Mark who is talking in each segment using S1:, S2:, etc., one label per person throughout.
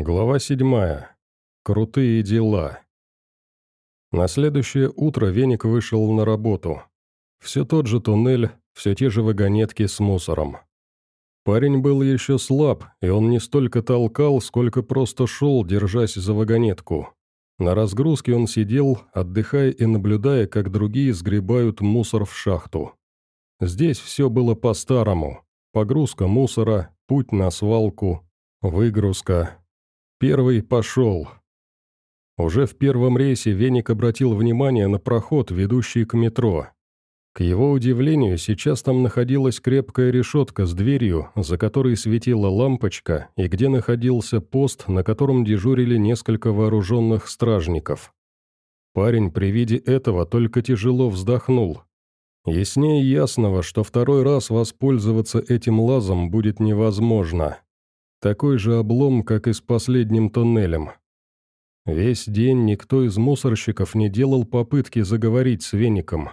S1: Глава седьмая. Крутые дела. На следующее утро Веник вышел на работу. Все тот же туннель, все те же вагонетки с мусором. Парень был еще слаб, и он не столько толкал, сколько просто шел, держась за вагонетку. На разгрузке он сидел, отдыхая и наблюдая, как другие сгребают мусор в шахту. Здесь все было по-старому. Погрузка мусора, путь на свалку, выгрузка, Первый пошел. Уже в первом рейсе Веник обратил внимание на проход, ведущий к метро. К его удивлению, сейчас там находилась крепкая решетка с дверью, за которой светила лампочка, и где находился пост, на котором дежурили несколько вооруженных стражников. Парень при виде этого только тяжело вздохнул. Яснее ясного, что второй раз воспользоваться этим лазом будет невозможно. Такой же облом, как и с последним тоннелем. Весь день никто из мусорщиков не делал попытки заговорить с веником.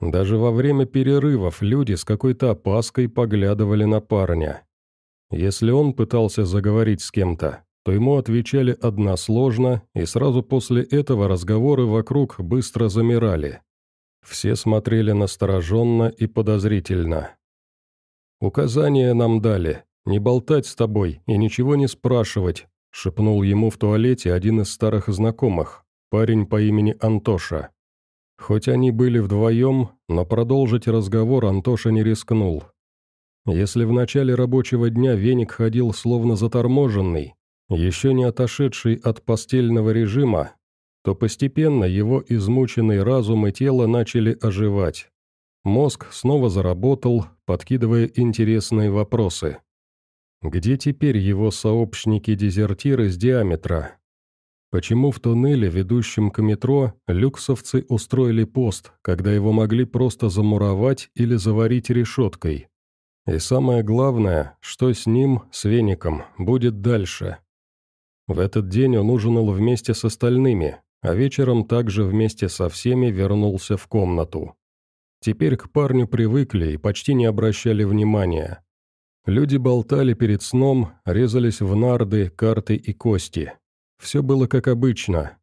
S1: Даже во время перерывов люди с какой-то опаской поглядывали на парня. Если он пытался заговорить с кем-то, то ему отвечали односложно, и сразу после этого разговоры вокруг быстро замирали. Все смотрели настороженно и подозрительно. «Указания нам дали», «Не болтать с тобой и ничего не спрашивать», — шепнул ему в туалете один из старых знакомых, парень по имени Антоша. Хоть они были вдвоем, но продолжить разговор Антоша не рискнул. Если в начале рабочего дня веник ходил словно заторможенный, еще не отошедший от постельного режима, то постепенно его измученный разум и тело начали оживать. Мозг снова заработал, подкидывая интересные вопросы. Где теперь его сообщники-дезертиры с диаметра? Почему в туннеле, ведущем к метро, люксовцы устроили пост, когда его могли просто замуровать или заварить решеткой? И самое главное, что с ним, с веником, будет дальше? В этот день он ужинал вместе с остальными, а вечером также вместе со всеми вернулся в комнату. Теперь к парню привыкли и почти не обращали внимания. Люди болтали перед сном, резались в нарды, карты и кости. Все было как обычно.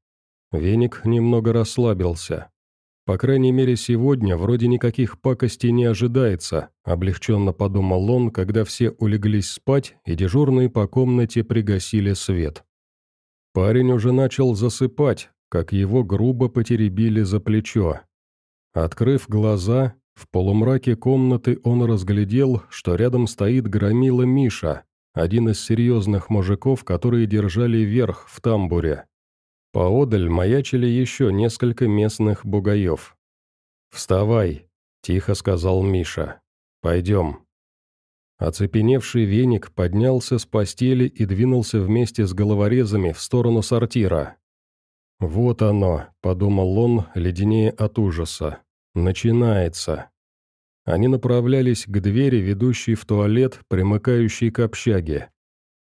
S1: Веник немного расслабился. По крайней мере, сегодня вроде никаких пакостей не ожидается, облегченно подумал он, когда все улеглись спать и дежурные по комнате пригасили свет. Парень уже начал засыпать, как его грубо потеребили за плечо. Открыв глаза, в полумраке комнаты он разглядел, что рядом стоит громила Миша, один из серьезных мужиков, которые держали верх в тамбуре. Поодаль маячили еще несколько местных бугаев. «Вставай», — тихо сказал Миша. «Пойдем». Оцепеневший веник поднялся с постели и двинулся вместе с головорезами в сторону сортира. «Вот оно», — подумал он, леденее от ужаса. Начинается. Они направлялись к двери, ведущей в туалет, примыкающей к общаге.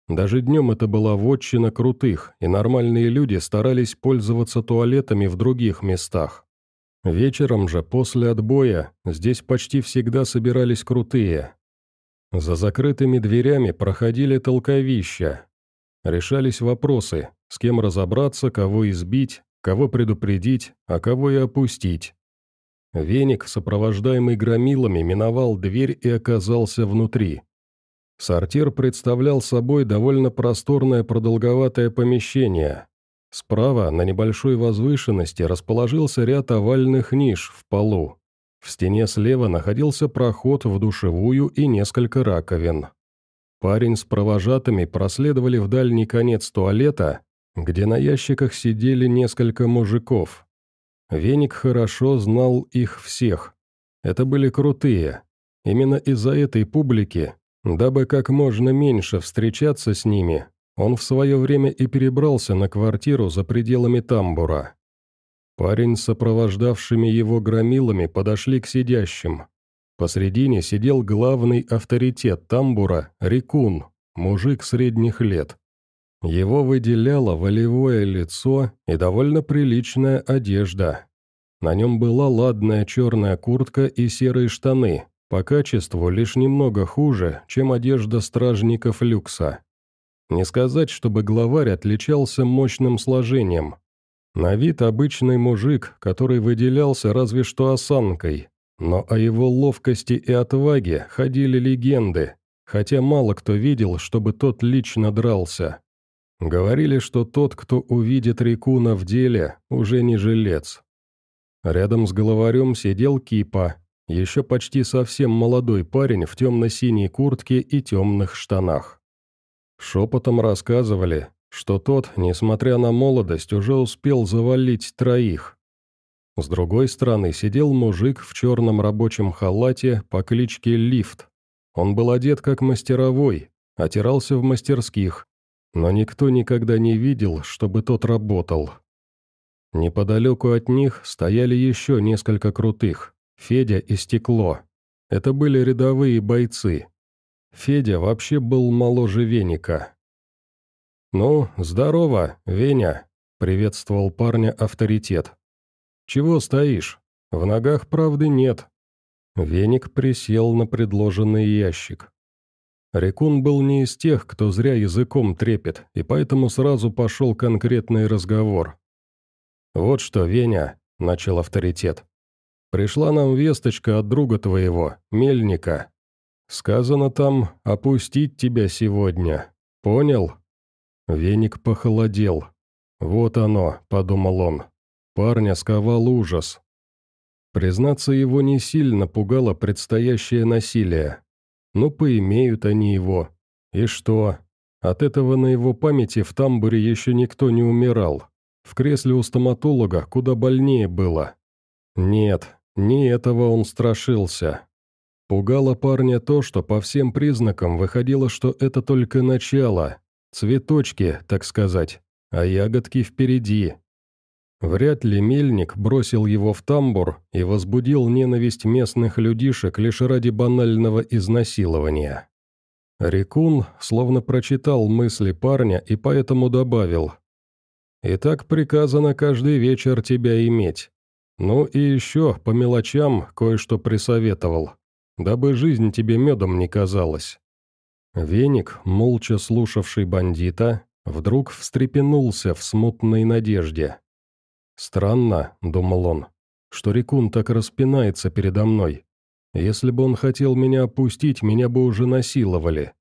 S1: Даже днем это была вотчина крутых, и нормальные люди старались пользоваться туалетами в других местах. Вечером же, после отбоя, здесь почти всегда собирались крутые. За закрытыми дверями проходили толковища. Решались вопросы, с кем разобраться, кого избить, кого предупредить, а кого и опустить. Веник, сопровождаемый громилами, миновал дверь и оказался внутри. Сортир представлял собой довольно просторное продолговатое помещение. Справа, на небольшой возвышенности, расположился ряд овальных ниш в полу. В стене слева находился проход в душевую и несколько раковин. Парень с провожатыми проследовали в дальний конец туалета, где на ящиках сидели несколько мужиков. Веник хорошо знал их всех. Это были крутые. Именно из-за этой публики, дабы как можно меньше встречаться с ними, он в свое время и перебрался на квартиру за пределами тамбура. Парень с сопровождавшими его громилами подошли к сидящим. Посредине сидел главный авторитет тамбура – Рикун, мужик средних лет. Его выделяло волевое лицо и довольно приличная одежда. На нем была ладная черная куртка и серые штаны, по качеству лишь немного хуже, чем одежда стражников люкса. Не сказать, чтобы главарь отличался мощным сложением. На вид обычный мужик, который выделялся разве что осанкой, но о его ловкости и отваге ходили легенды, хотя мало кто видел, чтобы тот лично дрался. Говорили, что тот, кто увидит Рикуна в деле, уже не жилец. Рядом с головарем сидел Кипа, еще почти совсем молодой парень в темно-синей куртке и темных штанах. Шепотом рассказывали, что тот, несмотря на молодость, уже успел завалить троих. С другой стороны сидел мужик в черном рабочем халате по кличке Лифт. Он был одет как мастеровой, отирался в мастерских, но никто никогда не видел, чтобы тот работал. Неподалеку от них стояли еще несколько крутых, Федя и Стекло. Это были рядовые бойцы. Федя вообще был моложе Веника. «Ну, здорово, Веня», — приветствовал парня авторитет. «Чего стоишь? В ногах правды нет». Веник присел на предложенный ящик. Рекун был не из тех, кто зря языком трепет, и поэтому сразу пошел конкретный разговор. «Вот что, Веня», — начал авторитет. «Пришла нам весточка от друга твоего, Мельника. Сказано там опустить тебя сегодня. Понял?» Веник похолодел. «Вот оно», — подумал он. Парня сковал ужас. Признаться, его не сильно пугало предстоящее насилие. Ну, поимеют они его. И что? От этого на его памяти в тамбуре еще никто не умирал. В кресле у стоматолога куда больнее было. Нет, не этого он страшился. Пугало парня то, что по всем признакам выходило, что это только начало. Цветочки, так сказать, а ягодки впереди. Вряд ли мельник бросил его в тамбур и возбудил ненависть местных людишек лишь ради банального изнасилования. Рекун словно прочитал мысли парня и поэтому добавил. «И так приказано каждый вечер тебя иметь. Ну и еще по мелочам кое-что присоветовал, дабы жизнь тебе медом не казалась». Веник, молча слушавший бандита, вдруг встрепенулся в смутной надежде. «Странно», — думал он, — «что Рекун так распинается передо мной. Если бы он хотел меня опустить, меня бы уже насиловали.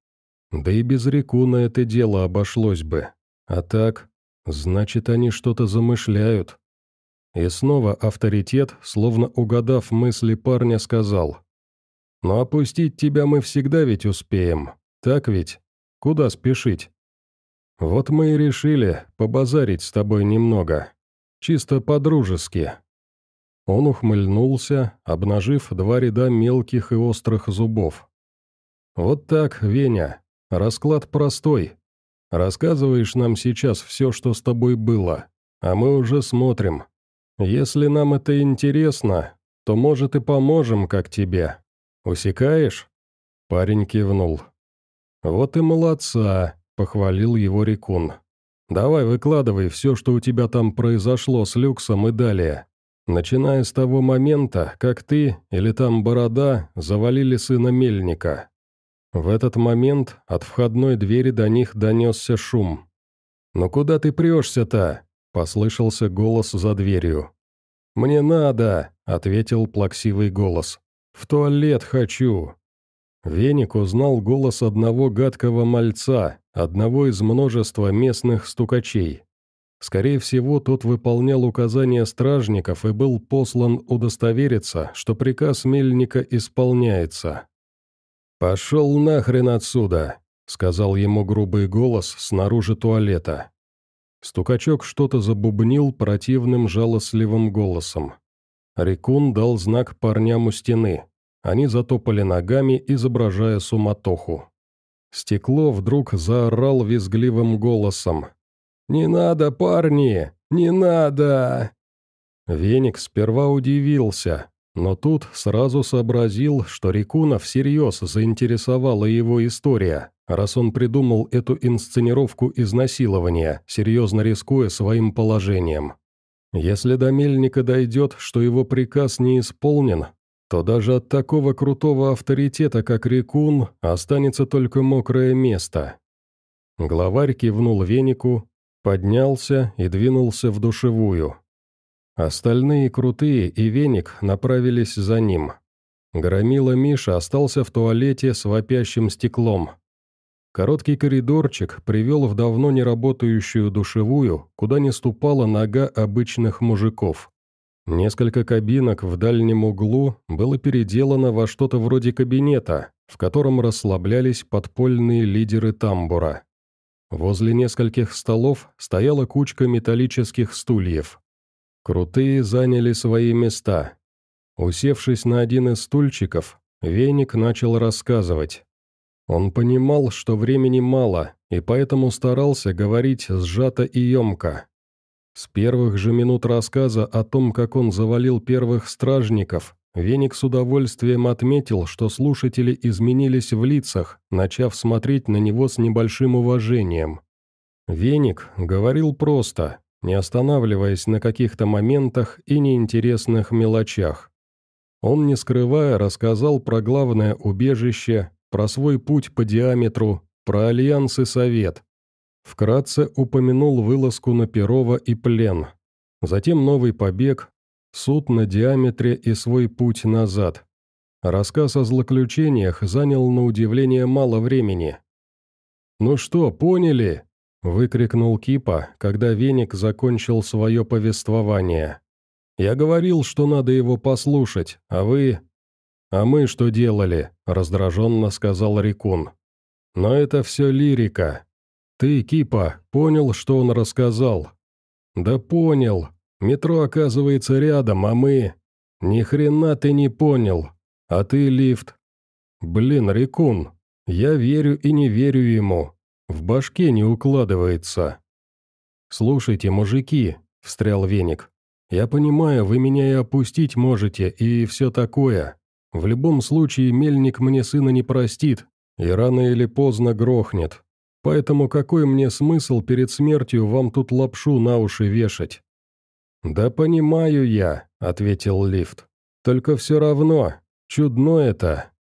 S1: Да и без Рекуна это дело обошлось бы. А так, значит, они что-то замышляют». И снова авторитет, словно угадав мысли парня, сказал, «Но опустить тебя мы всегда ведь успеем, так ведь? Куда спешить?» «Вот мы и решили побазарить с тобой немного». Чисто по-дружески». Он ухмыльнулся, обнажив два ряда мелких и острых зубов. «Вот так, Веня. Расклад простой. Рассказываешь нам сейчас все, что с тобой было, а мы уже смотрим. Если нам это интересно, то, может, и поможем, как тебе. Усекаешь?» Парень кивнул. «Вот и молодца», — похвалил его Рекун. Давай выкладывай все, что у тебя там произошло с люксом и далее. Начиная с того момента, как ты или там Борода завалили сына Мельника. В этот момент от входной двери до них донесся шум. «Ну куда ты прешься-то?» – послышался голос за дверью. «Мне надо», – ответил плаксивый голос. «В туалет хочу». Веник узнал голос одного гадкого мальца, одного из множества местных стукачей. Скорее всего, тот выполнял указания стражников и был послан удостовериться, что приказ Мельника исполняется. «Пошел нахрен отсюда!» — сказал ему грубый голос снаружи туалета. Стукачок что-то забубнил противным жалостливым голосом. Рекун дал знак парням у стены. Они затопали ногами, изображая суматоху. Стекло вдруг заорал визгливым голосом. «Не надо, парни! Не надо!» Веник сперва удивился, но тут сразу сообразил, что Рикуна всерьез заинтересовала его история, раз он придумал эту инсценировку изнасилования, серьезно рискуя своим положением. Если до Мельника дойдет, что его приказ не исполнен, то даже от такого крутого авторитета, как Рекун, останется только мокрое место. Главарь кивнул венику, поднялся и двинулся в душевую. Остальные крутые и веник направились за ним. Громила Миша остался в туалете с вопящим стеклом. Короткий коридорчик привел в давно не работающую душевую, куда не ступала нога обычных мужиков. Несколько кабинок в дальнем углу было переделано во что-то вроде кабинета, в котором расслаблялись подпольные лидеры тамбура. Возле нескольких столов стояла кучка металлических стульев. Крутые заняли свои места. Усевшись на один из стульчиков, Веник начал рассказывать. Он понимал, что времени мало, и поэтому старался говорить сжато и емко. С первых же минут рассказа о том, как он завалил первых стражников, Веник с удовольствием отметил, что слушатели изменились в лицах, начав смотреть на него с небольшим уважением. Веник говорил просто, не останавливаясь на каких-то моментах и неинтересных мелочах. Он, не скрывая, рассказал про главное убежище, про свой путь по диаметру, про альянс и совет. Вкратце упомянул вылазку на Перова и плен. Затем новый побег, суд на диаметре и свой путь назад. Рассказ о злоключениях занял на удивление мало времени. «Ну что, поняли?» – выкрикнул Кипа, когда Веник закончил свое повествование. «Я говорил, что надо его послушать, а вы...» «А мы что делали?» – раздраженно сказал Рикун. «Но это все лирика. Ты, Кипа, понял, что он рассказал?» «Да понял. Метро оказывается рядом, а мы...» «Ни хрена ты не понял. А ты лифт». «Блин, Рикун, я верю и не верю ему. В башке не укладывается». «Слушайте, мужики», — встрял веник, — «я понимаю, вы меня и опустить можете, и все такое. В любом случае мельник мне сына не простит, и рано или поздно грохнет. Поэтому какой мне смысл перед смертью вам тут лапшу на уши вешать?» «Да понимаю я», — ответил лифт. «Только все равно, чудно это».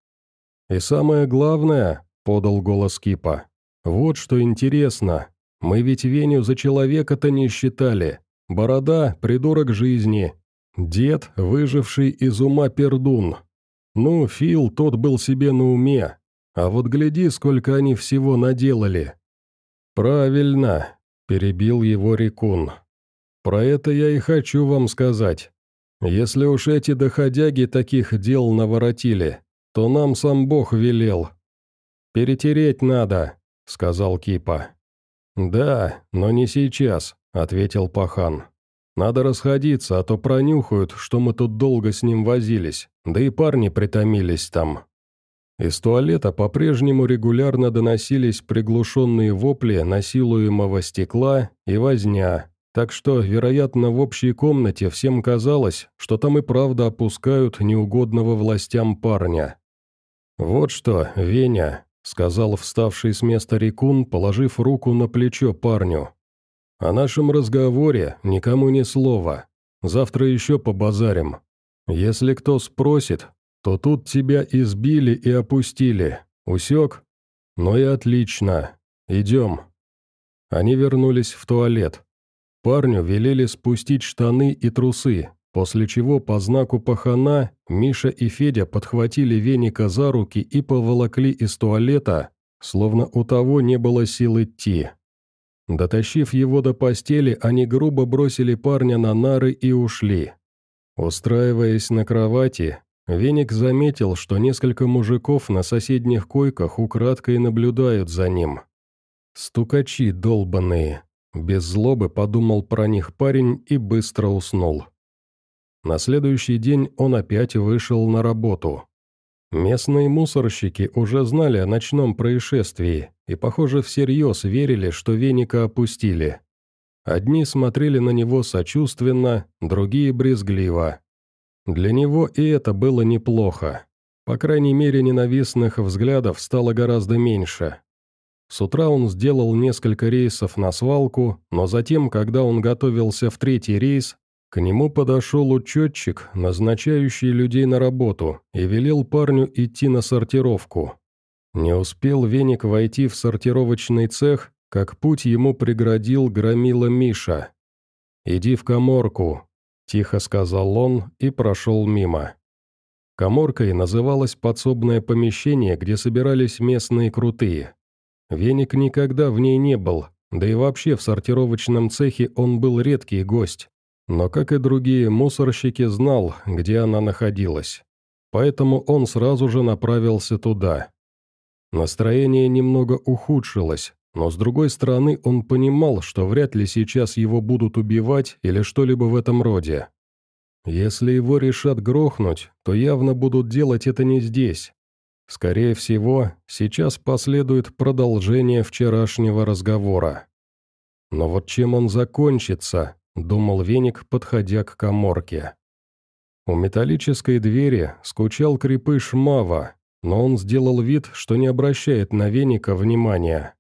S1: «И самое главное», — подал голос Кипа, — «вот что интересно. Мы ведь Веню за человека-то не считали. Борода — придурок жизни. Дед, выживший из ума пердун. Ну, Фил тот был себе на уме. А вот гляди, сколько они всего наделали. Правильно, перебил его Рекун. Про это я и хочу вам сказать. Если уж эти доходяги таких дел наворотили, то нам сам Бог велел. «Перетереть надо», — сказал Кипа. «Да, но не сейчас», — ответил Пахан. Надо расходиться, а то пронюхают, что мы тут долго с ним возились, да и парни притомились там». Из туалета по-прежнему регулярно доносились приглушенные вопли насилуемого стекла и возня, так что, вероятно, в общей комнате всем казалось, что там и правда опускают неугодного властям парня. «Вот что, Веня», — сказал вставший с места Рикун, положив руку на плечо парню, о нашем разговоре никому ни слова. Завтра еще побазарим. Если кто спросит, то тут тебя избили и опустили. Усек? Ну и отлично. Идем». Они вернулись в туалет. Парню велели спустить штаны и трусы, после чего по знаку пахана Миша и Федя подхватили веника за руки и поволокли из туалета, словно у того не было сил идти. Дотащив его до постели, они грубо бросили парня на нары и ушли. Устраиваясь на кровати, Веник заметил, что несколько мужиков на соседних койках украдкой наблюдают за ним. «Стукачи долбаные», — без злобы подумал про них парень и быстро уснул. На следующий день он опять вышел на работу. Местные мусорщики уже знали о ночном происшествии и, похоже, всерьез верили, что веника опустили. Одни смотрели на него сочувственно, другие брезгливо. Для него и это было неплохо. По крайней мере, ненавистных взглядов стало гораздо меньше. С утра он сделал несколько рейсов на свалку, но затем, когда он готовился в третий рейс, к нему подошел учетчик, назначающий людей на работу, и велел парню идти на сортировку. Не успел веник войти в сортировочный цех, как путь ему преградил громила Миша. «Иди в коморку», — тихо сказал он и прошел мимо. Коморкой называлось подсобное помещение, где собирались местные крутые. Веник никогда в ней не был, да и вообще в сортировочном цехе он был редкий гость. Но, как и другие мусорщики, знал, где она находилась. Поэтому он сразу же направился туда. Настроение немного ухудшилось, но с другой стороны он понимал, что вряд ли сейчас его будут убивать или что-либо в этом роде. Если его решат грохнуть, то явно будут делать это не здесь. Скорее всего, сейчас последует продолжение вчерашнего разговора. Но вот чем он закончится, думал Веник, подходя к коморке. У металлической двери скучал крепыш Мава, но он сделал вид, что не обращает на Веника внимания.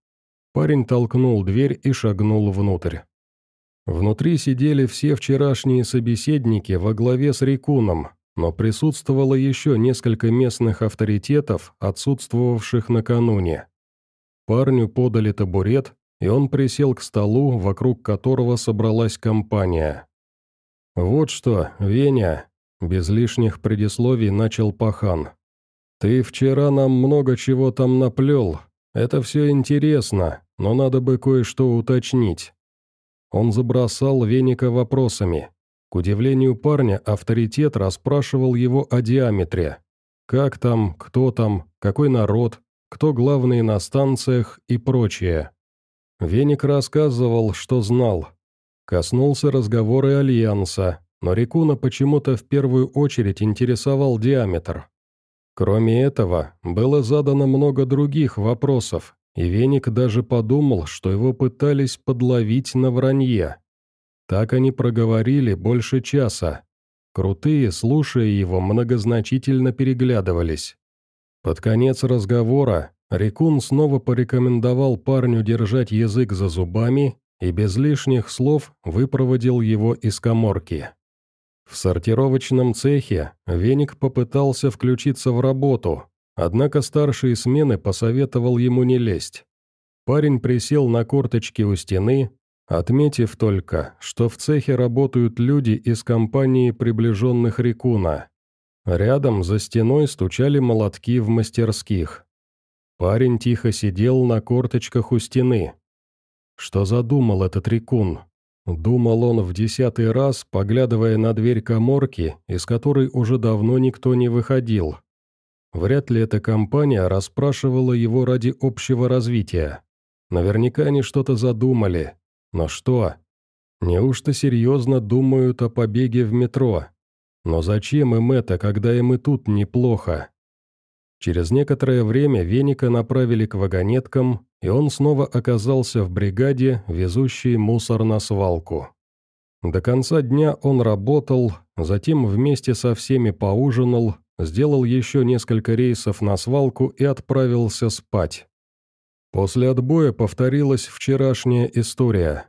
S1: Парень толкнул дверь и шагнул внутрь. Внутри сидели все вчерашние собеседники во главе с Рикуном, но присутствовало еще несколько местных авторитетов, отсутствовавших накануне. Парню подали табурет, и он присел к столу, вокруг которого собралась компания. «Вот что, Веня», — без лишних предисловий начал Пахан. «Ты вчера нам много чего там наплел. Это все интересно, но надо бы кое-что уточнить». Он забросал Веника вопросами. К удивлению парня, авторитет расспрашивал его о диаметре. Как там, кто там, какой народ, кто главные на станциях и прочее. Веник рассказывал, что знал. Коснулся разговора Альянса, но Рикуна почему-то в первую очередь интересовал диаметр. Кроме этого, было задано много других вопросов, и Веник даже подумал, что его пытались подловить на вранье. Так они проговорили больше часа. Крутые, слушая его, многозначительно переглядывались. Под конец разговора Рикун снова порекомендовал парню держать язык за зубами и без лишних слов выпроводил его из коморки. В сортировочном цехе Веник попытался включиться в работу, однако старший смены посоветовал ему не лезть. Парень присел на корточки у стены, отметив только, что в цехе работают люди из компании приближенных Рикуна. Рядом за стеной стучали молотки в мастерских. Парень тихо сидел на корточках у стены. Что задумал этот рекун? Думал он в десятый раз, поглядывая на дверь коморки, из которой уже давно никто не выходил. Вряд ли эта компания расспрашивала его ради общего развития. Наверняка они что-то задумали. Но что? Неужто серьезно думают о побеге в метро? Но зачем им это, когда им и тут неплохо? Через некоторое время Веника направили к вагонеткам, и он снова оказался в бригаде, везущей мусор на свалку. До конца дня он работал, затем вместе со всеми поужинал, сделал еще несколько рейсов на свалку и отправился спать. После отбоя повторилась вчерашняя история.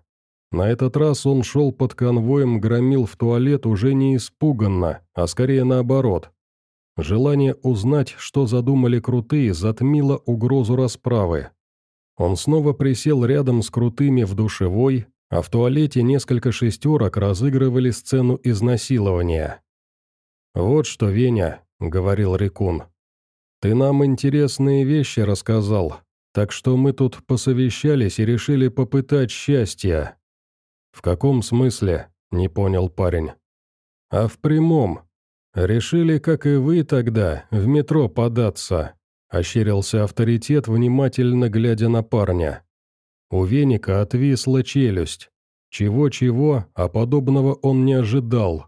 S1: На этот раз он шел под конвоем, громил в туалет уже не испуганно, а скорее наоборот – Желание узнать, что задумали крутые, затмило угрозу расправы. Он снова присел рядом с крутыми в душевой, а в туалете несколько шестерок разыгрывали сцену изнасилования. «Вот что, Веня», — говорил Рикун, — «ты нам интересные вещи рассказал, так что мы тут посовещались и решили попытать счастье». «В каком смысле?» — не понял парень. «А в прямом. «Решили, как и вы тогда, в метро податься», – ощерился авторитет, внимательно глядя на парня. У веника отвисла челюсть. Чего-чего, а подобного он не ожидал.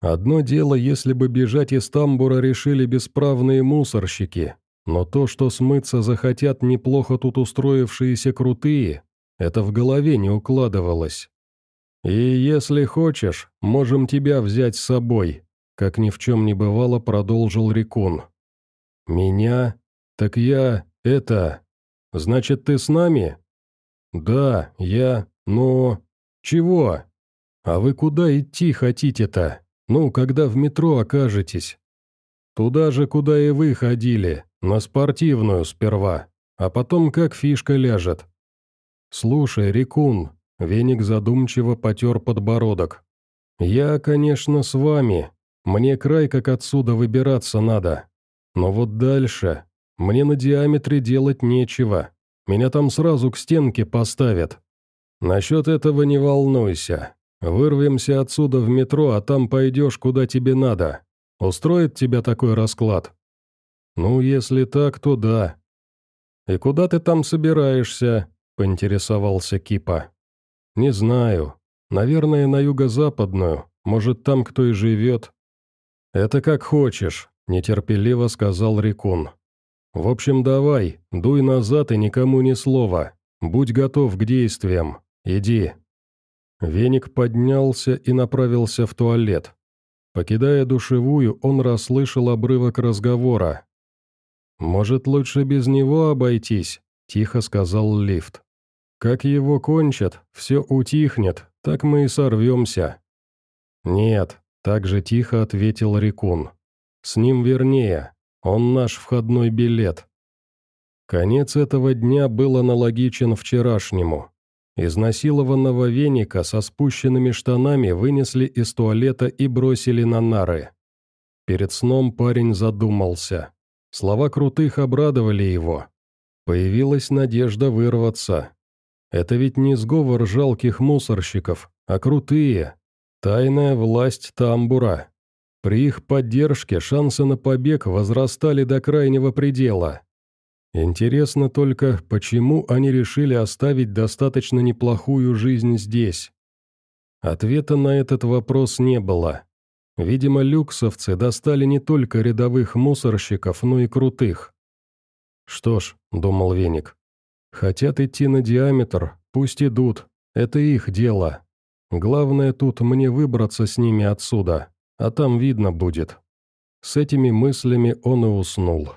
S1: Одно дело, если бы бежать из тамбура решили бесправные мусорщики, но то, что смыться захотят неплохо тут устроившиеся крутые, это в голове не укладывалось. «И если хочешь, можем тебя взять с собой», как ни в чем не бывало, продолжил Рикун. «Меня? Так я... это... Значит, ты с нами?» «Да, я... но... чего? А вы куда идти хотите-то? Ну, когда в метро окажетесь?» «Туда же, куда и вы ходили, на спортивную сперва, а потом как фишка ляжет». «Слушай, Рикун», — веник задумчиво потер подбородок. «Я, конечно, с вами. Мне край как отсюда выбираться надо. Но вот дальше. Мне на диаметре делать нечего. Меня там сразу к стенке поставят. Насчет этого не волнуйся. Вырвемся отсюда в метро, а там пойдешь, куда тебе надо. Устроит тебя такой расклад?» «Ну, если так, то да». «И куда ты там собираешься?» – поинтересовался Кипа. «Не знаю. Наверное, на юго-западную. Может, там кто и живет». «Это как хочешь», – нетерпеливо сказал Рикун. «В общем, давай, дуй назад и никому ни слова. Будь готов к действиям. Иди». Веник поднялся и направился в туалет. Покидая душевую, он расслышал обрывок разговора. «Может, лучше без него обойтись?» – тихо сказал лифт. «Как его кончат, все утихнет, так мы и сорвемся». «Нет», – так же тихо ответил Рикун. «С ним вернее, он наш входной билет». Конец этого дня был аналогичен вчерашнему. Изнасилованного веника со спущенными штанами вынесли из туалета и бросили на нары. Перед сном парень задумался. Слова крутых обрадовали его. Появилась надежда вырваться. Это ведь не сговор жалких мусорщиков, а крутые. Тайная власть тамбура. При их поддержке шансы на побег возрастали до крайнего предела. Интересно только, почему они решили оставить достаточно неплохую жизнь здесь? Ответа на этот вопрос не было. Видимо, люксовцы достали не только рядовых мусорщиков, но и крутых. «Что ж», — думал Веник, — «хотят идти на диаметр, пусть идут, это их дело. Главное тут мне выбраться с ними отсюда, а там видно будет». С этими мыслями он и уснул.